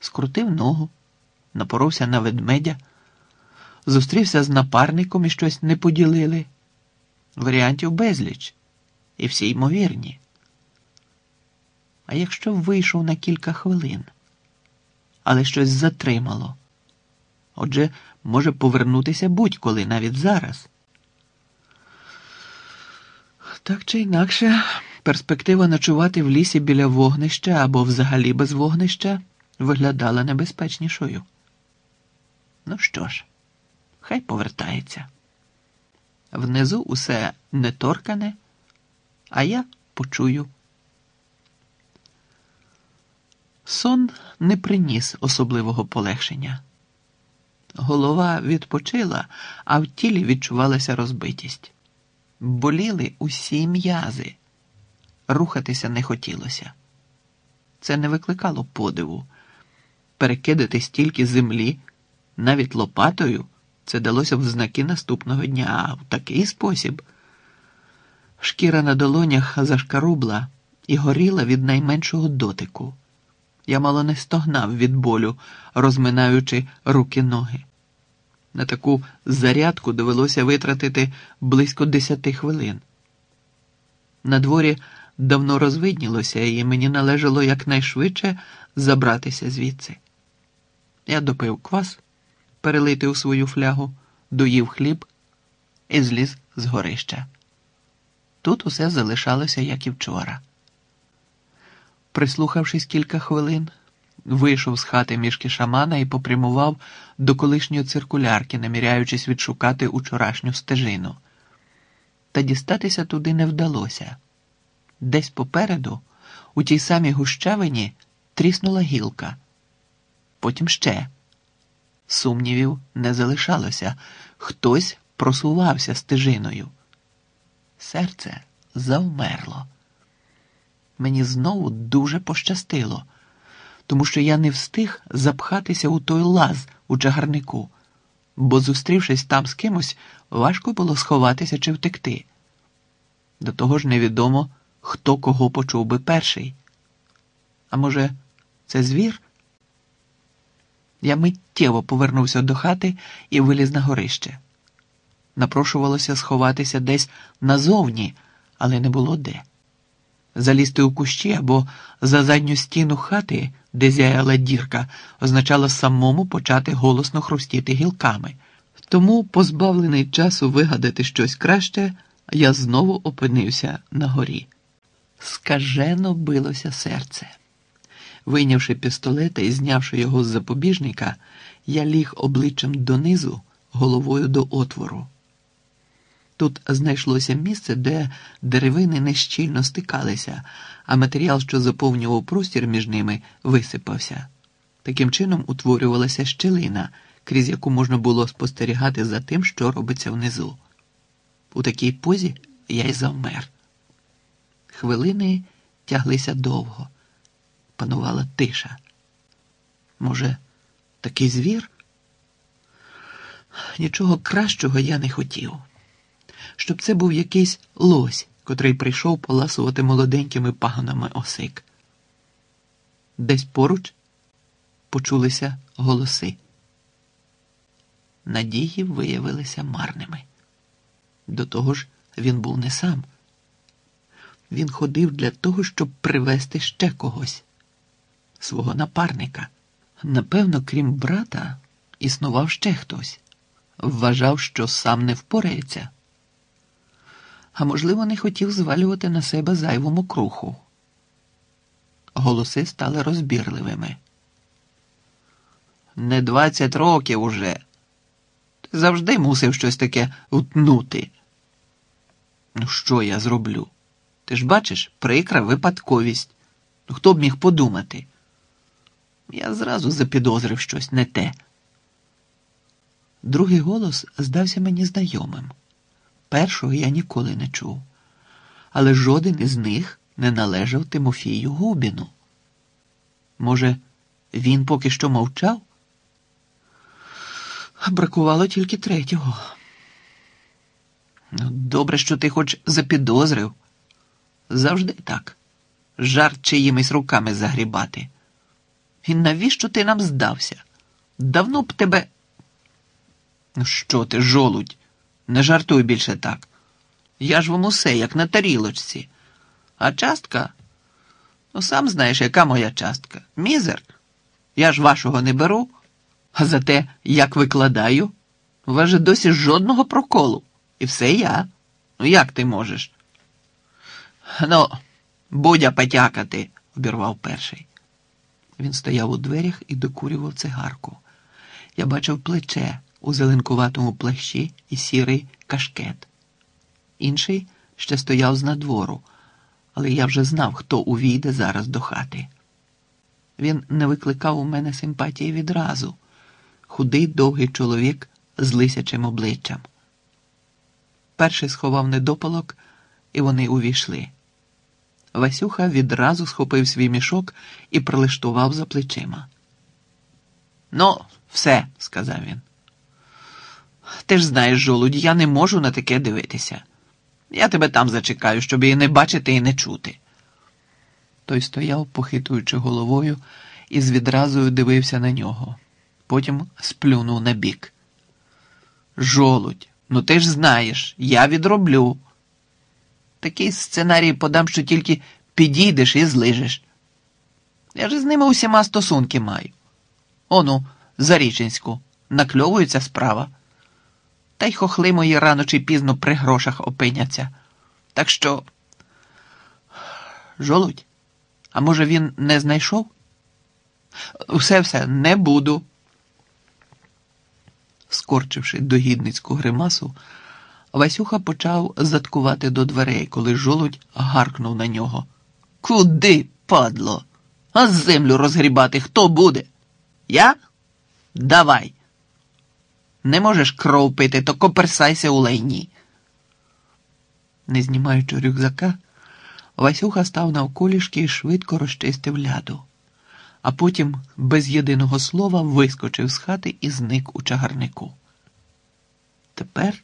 скрутив ногу, напоровся на ведмедя, зустрівся з напарником і щось не поділили. Варіантів безліч, і всі ймовірні. А якщо вийшов на кілька хвилин, але щось затримало, отже, може повернутися будь-коли, навіть зараз. Так чи інакше, перспектива ночувати в лісі біля вогнища або взагалі без вогнища виглядала небезпечнішою. Ну що ж, хай повертається. Внизу усе неторкане, а я почую. Сон не приніс особливого полегшення. Голова відпочила, а в тілі відчувалася розбитість. Боліли усі м'язи, рухатися не хотілося. Це не викликало подиву. Перекидати стільки землі, навіть лопатою, це далося в знаки наступного дня, а в такий спосіб. Шкіра на долонях зашкарубла і горіла від найменшого дотику. Я мало не стогнав від болю, розминаючи руки ноги. На таку зарядку довелося витратити близько десяти хвилин. На дворі давно розвиднілося, і мені належало якнайшвидше забратися звідси. Я допив квас, перелити у свою флягу, доїв хліб і зліз з горища. Тут усе залишалося, як і вчора. Прислухавшись кілька хвилин, вийшов з хати мішки шамана і попрямував до колишньої циркулярки, наміряючись відшукати учорашню стежину. Та дістатися туди не вдалося. Десь попереду, у тій самій гущавині, тріснула гілка. Потім ще. Сумнівів не залишалося. Хтось просувався стежиною. Серце завмерло. Мені знову дуже пощастило, тому що я не встиг запхатися у той лаз у чагарнику, бо, зустрівшись там з кимось, важко було сховатися чи втекти. До того ж невідомо, хто кого почув би перший. А може, це звір? Я миттєво повернувся до хати і виліз на горище. Напрошувалося сховатися десь назовні, але не було де. Залізти у кущі або за задню стіну хати, де зяяла дірка, означало самому почати голосно хрустіти гілками. Тому, позбавлений часу вигадати щось краще, я знову опинився на горі. Скажено билося серце. Вийнявши пістолета і знявши його з запобіжника, я ліг обличчям донизу, головою до отвору. Тут знайшлося місце, де деревини нещільно стикалися, а матеріал, що заповнював простір між ними, висипався. Таким чином утворювалася щелина, крізь яку можна було спостерігати за тим, що робиться внизу. У такій позі я й завмер. Хвилини тяглися довго, панувала тиша. Може, такий звір? Нічого кращого я не хотів щоб це був якийсь лось, котрий прийшов поласувати молоденькими паганами осик. Десь поруч почулися голоси. Надії виявилися марними. До того ж, він був не сам. Він ходив для того, щоб привезти ще когось, свого напарника. Напевно, крім брата, існував ще хтось, вважав, що сам не впорається а можливо, не хотів звалювати на себе зайвому круху. Голоси стали розбірливими. Не двадцять років уже. Ти завжди мусив щось таке утнути. Ну, що я зроблю? Ти ж бачиш, прикра випадковість. Ну, хто б міг подумати? Я зразу запідозрив щось не те. Другий голос здався мені знайомим. Першого я ніколи не чув, але жоден із них не належав Тимофію Губіну. Може, він поки що мовчав? Бракувало тільки третього. Ну, Добре, що ти хоч запідозрив. Завжди так. Жарт чиїмись руками загрібати. І навіщо ти нам здався? Давно б тебе. Ну що ти, жолудь? Не жартуй більше так. Я ж вам усе, як на тарілочці. А частка? Ну, сам знаєш, яка моя частка. Мізер. Я ж вашого не беру. А зате, як викладаю, у вас же досі жодного проколу. І все я. Ну як ти можеш? Ну, будя потякати, обірвав перший. Він стояв у дверях і докурював цигарку. Я бачив плече у зеленкуватому плащі і сірий кашкет. Інший ще стояв з надвору, але я вже знав, хто увійде зараз до хати. Він не викликав у мене симпатії відразу. Худий довгий чоловік з лисячим обличчям. Перший сховав недопалок, і вони увійшли. Васюха відразу схопив свій мішок і прилаштував за плечима. Ну, все, сказав він. Ти ж знаєш, жолудь, я не можу на таке дивитися. Я тебе там зачекаю, щоб і не бачити, і не чути. Той стояв, похитуючи головою, і з відразою дивився на нього. Потім сплюнув на бік. Жолудь, ну ти ж знаєш, я відроблю. Такий сценарій подам, що тільки підійдеш і злижеш. Я ж з ними усіма стосунки маю. Ону, Заріченську, накльовується справа. Та й хохли мої рано чи пізно при грошах опиняться. Так що. Жолудь, а може він не знайшов? Все все не буду. Скорчивши догідницьку гримасу, Васюха почав заткувати до дверей, коли жолудь гаркнув на нього. Куди, падло? А землю розгрібати хто буде? Я? Давай. Не можеш кров пити, то коперсайся у лайні. Не знімаючи рюкзака, Васюха став навколішки і швидко розчистив ляду, а потім без єдиного слова вискочив з хати і зник у чагарнику. Тепер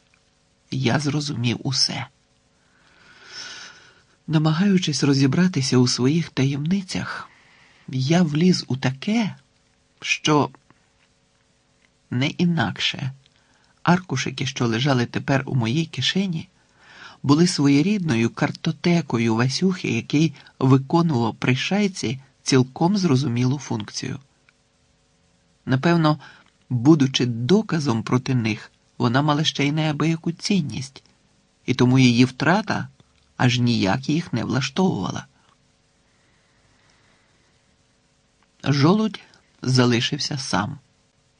я зрозумів усе. Намагаючись розібратися у своїх таємницях, я вліз у таке, що не інакше аркушики, що лежали тепер у моїй кишені, були своєрідною картотекою Васюхи, який виконував при шайці цілком зрозумілу функцію. Напевно, будучи доказом проти них, вона мала ще й неабияку цінність, і тому її втрата аж ніяк їх не влаштовувала. Жолудь залишився сам.